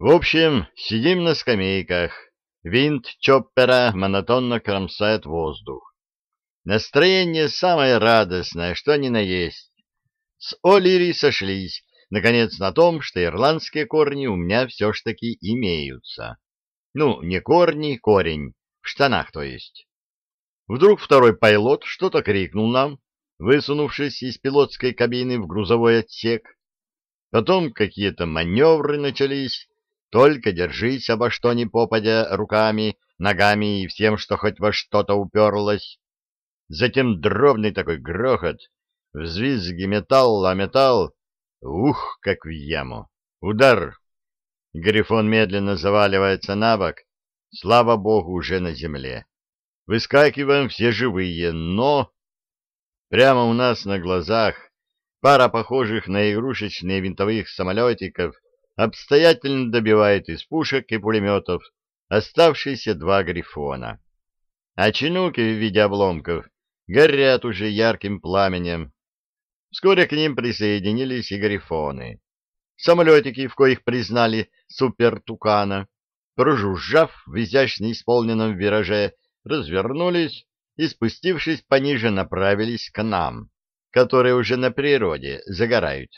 В общем, сидим на скамейках. Винт чоппера монотонно кромсает воздух. Настроение самое радостное, что ни на есть. С О'Лири сошлись, наконец, на том, что ирландские корни у меня все ж таки имеются. Ну, не корни, корень, в штанах, то есть. Вдруг второй пилот что-то крикнул нам, высунувшись из пилотской кабины в грузовой отсек. Потом какие-то маневры начались, только держись обо что ни попадя руками, ногами и всем, что хоть во что-то уперлось. Затем дробный такой грохот, взвизги металла, металл, ух, как в яму. Удар. Грифон медленно заваливается на бок, слава богу, уже на земле. Выскакиваем все живые, но... Прямо у нас на глазах пара похожих на игрушечные винтовых самолетиков обстоятельно добивает из пушек и пулеметов оставшиеся два грифона. А чинуки в виде обломков горят уже ярким пламенем. Вскоре к ним присоединились и грифоны. Самолетики, в коих признали супертукана, прожужжав в изящно исполненном вираже, развернулись и, спустившись пониже, направились к нам, которые уже на природе загорают.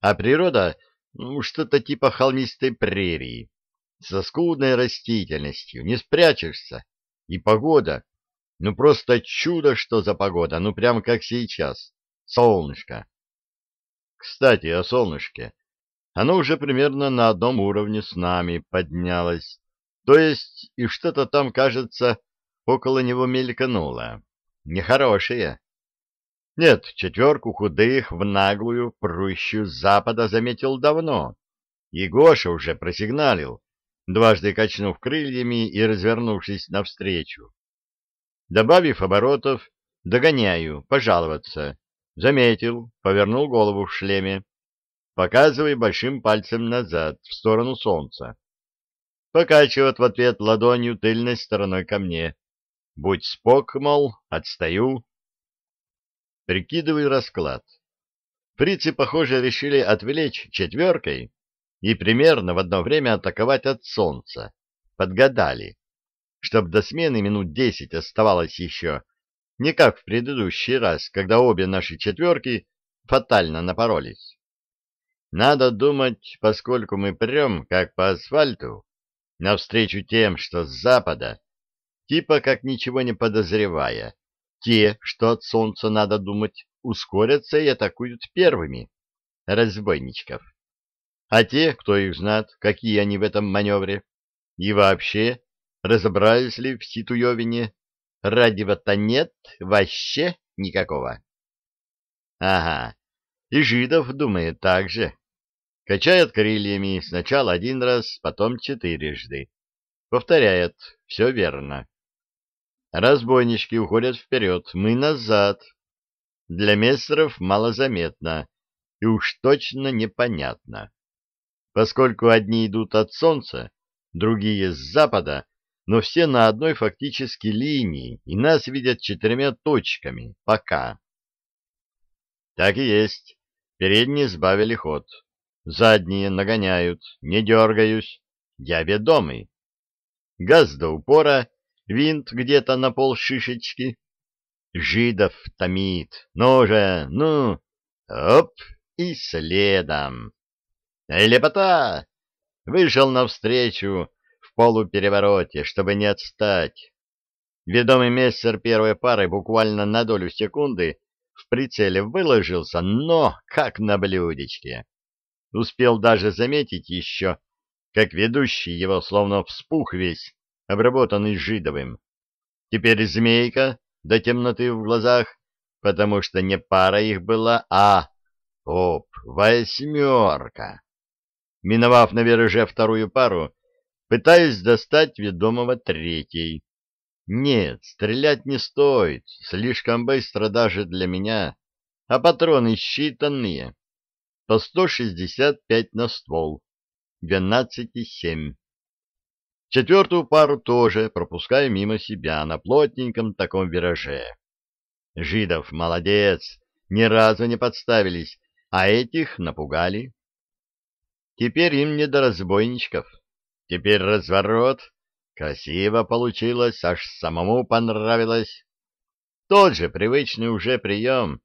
А природа ну, что-то типа холмистой прерии, со скудной растительностью, не спрячешься. И погода, ну просто чудо, что за погода, ну прям как сейчас, солнышко. Кстати, о солнышке. Оно уже примерно на одном уровне с нами поднялось, то есть и что-то там, кажется, около него мелькнуло. Нехорошее. Нет, четверку худых в наглую, прущую запада заметил давно. И Гоша уже просигналил, дважды качнув крыльями и развернувшись навстречу. Добавив оборотов, догоняю, пожаловаться. Заметил, повернул голову в шлеме, показывая большим пальцем назад, в сторону солнца. Покачивает в ответ ладонью тыльной стороной ко мне. Будь спок, мол, отстаю. Прикидываю расклад. Фрицы, похоже, решили отвлечь четверкой и примерно в одно время атаковать от солнца. Подгадали. Чтоб до смены минут десять оставалось еще, не как в предыдущий раз, когда обе наши четверки фатально напоролись. Надо думать, поскольку мы прем, как по асфальту, навстречу тем, что с запада, типа как ничего не подозревая, те, что от солнца надо думать, ускорятся и атакуют первыми разбойничков. А те, кто их знает, какие они в этом маневре, и вообще, разобрались ли в ситуевине, радива-то нет вообще никакого. Ага, и Жидов думает так же. Качает крыльями сначала один раз, потом четырежды. Повторяет, все верно. Разбойнички уходят вперед, мы назад. Для мессеров малозаметно и уж точно непонятно. Поскольку одни идут от солнца, другие с запада, но все на одной фактически линии, и нас видят четырьмя точками, пока. Так и есть. Передние сбавили ход. Задние нагоняют, не дергаюсь. Я ведомый. Газ до упора винт где-то на пол шишечки. Жидов томит. Ну же, ну! Оп! И следом. Лепота! Вышел навстречу в полуперевороте, чтобы не отстать. Ведомый мессер первой пары буквально на долю секунды в прицеле выложился, но как на блюдечке. Успел даже заметить еще, как ведущий его словно вспух весь, обработанный Жидовым. Теперь змейка до темноты в глазах, потому что не пара их была, а... Оп, восьмерка! Миновав на вираже вторую пару, пытаюсь достать ведомого третьей. Нет, стрелять не стоит, слишком быстро даже для меня, а патроны считанные. По 165 на ствол, 12,7. Четвертую пару тоже пропускаю мимо себя на плотненьком таком вираже. Жидов молодец, ни разу не подставились, а этих напугали. Теперь им не до разбойничков. Теперь разворот. Красиво получилось, аж самому понравилось. Тот же привычный уже прием,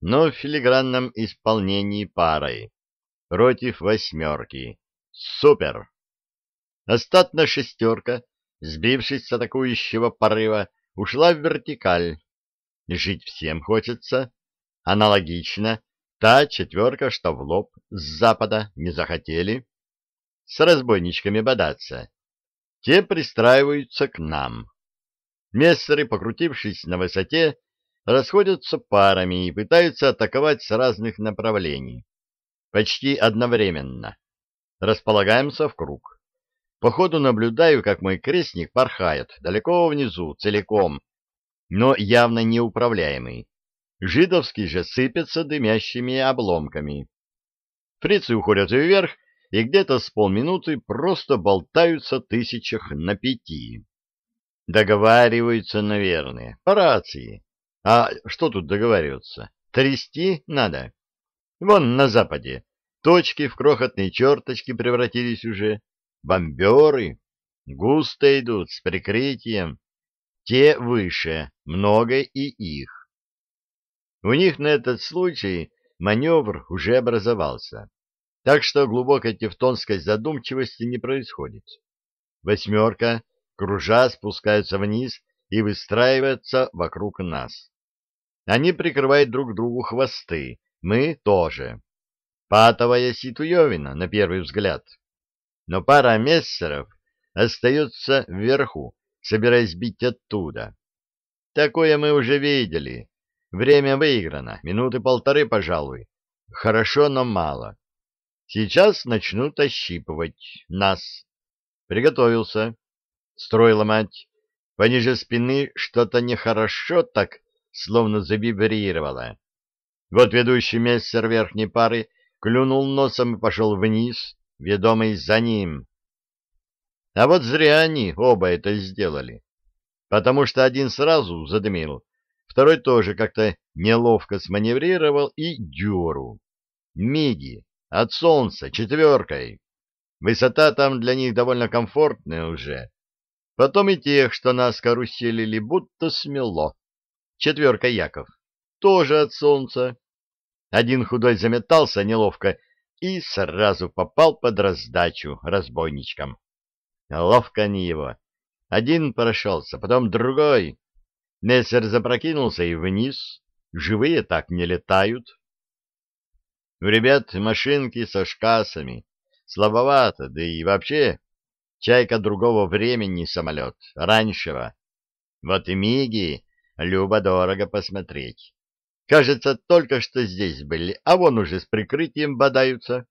но в филигранном исполнении парой. Против восьмерки. Супер! Остатная шестерка, сбившись с атакующего порыва, ушла в вертикаль. Жить всем хочется. Аналогично, та четверка, что в лоб с запада не захотели. С разбойничками бодаться. Те пристраиваются к нам. Мессеры, покрутившись на высоте, расходятся парами и пытаются атаковать с разных направлений. Почти одновременно. Располагаемся в круг. По ходу наблюдаю, как мой крестник порхает далеко внизу, целиком, но явно неуправляемый. Жидовский же сыпется дымящими обломками. Фрицы уходят вверх, и где-то с полминуты просто болтаются тысячах на пяти. Договариваются, наверное, по рации. А что тут договариваться? Трясти надо. Вон на западе точки в крохотные черточки превратились уже. Бомберы густо идут с прикрытием. Те выше, много и их. У них на этот случай маневр уже образовался, так что глубокой тевтонской задумчивости не происходит. Восьмерка, кружа, спускаются вниз и выстраиваются вокруг нас. Они прикрывают друг другу хвосты, мы тоже. Патовая ситуевина, на первый взгляд. Но пара мессеров остается вверху, собираясь бить оттуда. Такое мы уже видели. Время выиграно, минуты полторы, пожалуй. Хорошо, но мало. Сейчас начнут ощипывать нас. Приготовился. Строй ломать. Пониже спины что-то нехорошо так, словно завибрировало. Вот ведущий мессер верхней пары клюнул носом и пошел вниз, ведомый за ним. А вот зря они оба это сделали, потому что один сразу задымил, второй тоже как-то неловко сманеврировал и дюру. Миги, от солнца, четверкой. Высота там для них довольно комфортная уже. Потом и тех, что нас каруселили, будто смело. Четверка Яков, тоже от солнца. Один худой заметался неловко и сразу попал под раздачу разбойничкам. Ловко они его. Один прошелся, потом другой. Нессер запрокинулся и вниз. Живые так не летают. У ребят машинки со шкасами. Слабовато, да и вообще чайка другого времени самолет, раньшего. Вот и миги любо-дорого посмотреть. Кажется, только что здесь были, а вон уже с прикрытием бодаются.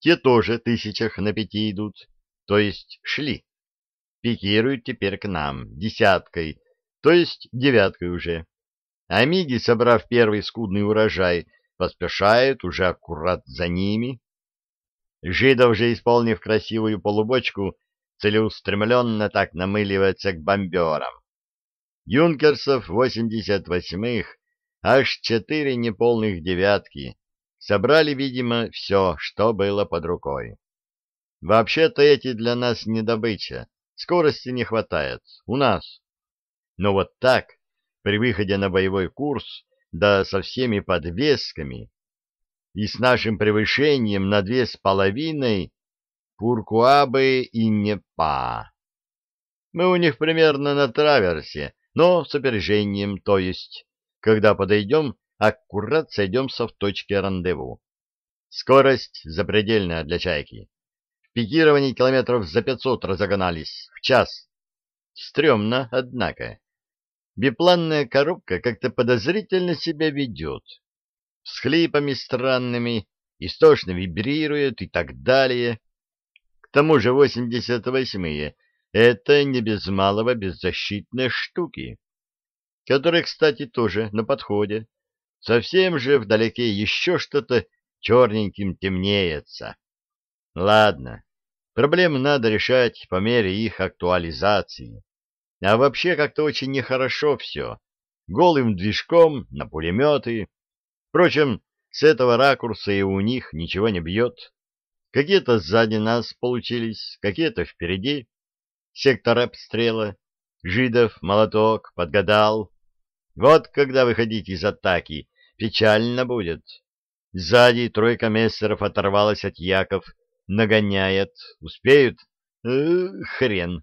Те тоже тысячах на пяти идут то есть шли. Пикируют теперь к нам, десяткой, то есть девяткой уже. А миги, собрав первый скудный урожай, поспешают уже аккурат за ними. Жидов же, исполнив красивую полубочку, целеустремленно так намыливается к бомберам. Юнкерсов 88-х, аж четыре неполных девятки, собрали, видимо, все, что было под рукой. Вообще-то эти для нас не добыча, скорости не хватает, у нас. Но вот так, при выходе на боевой курс, да со всеми подвесками, и с нашим превышением на две с половиной, пуркуабы и не па. Мы у них примерно на траверсе, но с опережением, то есть, когда подойдем, аккурат сойдемся в точке рандеву. Скорость запредельная для чайки пикировании километров за пятьсот разогнались в час. Стремно, однако. Бипланная коробка как-то подозрительно себя ведет. С хлипами странными, истошно вибрирует и так далее. К тому же 88-е — это не без малого беззащитные штуки, которые, кстати, тоже на подходе. Совсем же вдалеке еще что-то черненьким темнеется. Ладно, проблемы надо решать по мере их актуализации. А вообще как-то очень нехорошо все. Голым движком на пулеметы. Впрочем, с этого ракурса и у них ничего не бьет. Какие-то сзади нас получились, какие-то впереди. Сектор обстрела. Жидов, молоток, подгадал. Вот когда выходить из атаки, печально будет. Сзади тройка мессеров оторвалась от яков, нагоняет. Успеют? Э, хрен.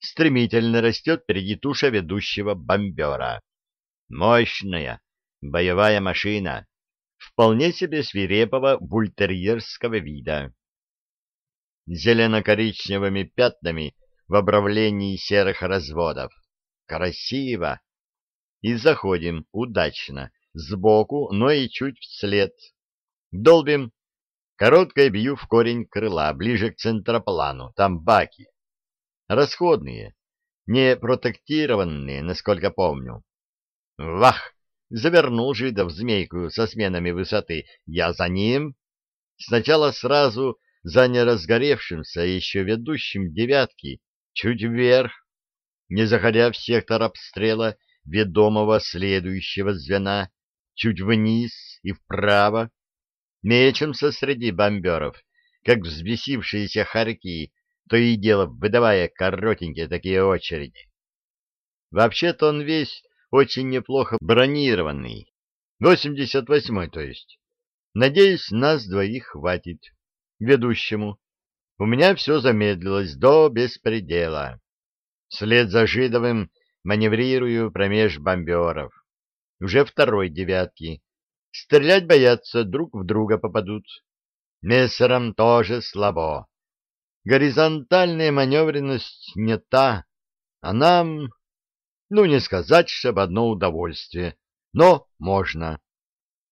Стремительно растет впереди туша ведущего бомбера. Мощная, боевая машина вполне себе свирепого бультерьерского вида. Зелено-коричневыми пятнами в обравлении серых разводов. Красиво! И заходим удачно, сбоку, но и чуть вслед. Долбим. Короткое бью в корень крыла, ближе к центроплану, там баки. Расходные, не протектированные, насколько помню. Вах! завернул жида в змейку со сменами высоты. Я за ним. Сначала сразу за неразгоревшимся, еще ведущим девятки, чуть вверх, не заходя в сектор обстрела ведомого следующего звена, чуть вниз и вправо. Мечемся среди бомберов, как взбесившиеся хорьки, то и дело выдавая коротенькие такие очереди. Вообще-то он весь очень неплохо бронированный. 88-й, то есть. Надеюсь, нас двоих хватит. Ведущему. У меня все замедлилось до беспредела. Вслед за Жидовым маневрирую промеж бомберов. Уже второй девятки. Стрелять боятся, друг в друга попадут. Мессерам тоже слабо. Горизонтальная маневренность не та, а нам... Ну, не сказать, чтобы одно удовольствие, но можно.